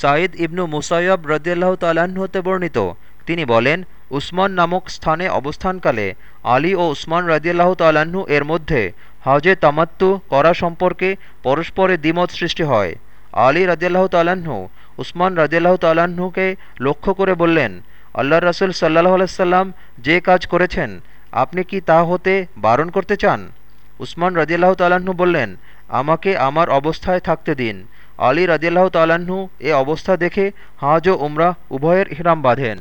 সাঈদ ইবনু মুসাইয়ব রদিয়াল্লাহ তাল্লাহ্ন হতে বর্ণিত। তিনি বলেন, উসমান নামক স্থানে অবস্থানকালে আলী ও উসমান রদিয়াল্লাহ তাল্লাহ্ন এর মধ্যে হজে তামাত্তু করা সম্পর্কে পরস্পরে দ্বিমত সৃষ্টি হয়। আলী রদিয়াল্লাহ তাল্লাহ্ন উসমান রদিয়াল্লাহ তাল্লাহ্নকে লক্ষ্য করে বললেন আল্লাহ রসুল সাল্লাহ আলাইসাল্লাম যে কাজ করেছেন, আপনি কি তা হতে বারণ করতে চান? উসমান রদিয়াল্লাহ তাল্লাহ্ন বললেন, আমাকে আমার অবস্থায় থাকতে দিন। আলী রাজিয়াল্লাহ তাল্লাহ্ন এ অবস্থা দেখে হাজ ও উমরাহ উভয়ের ইহরাম বাঁধেন।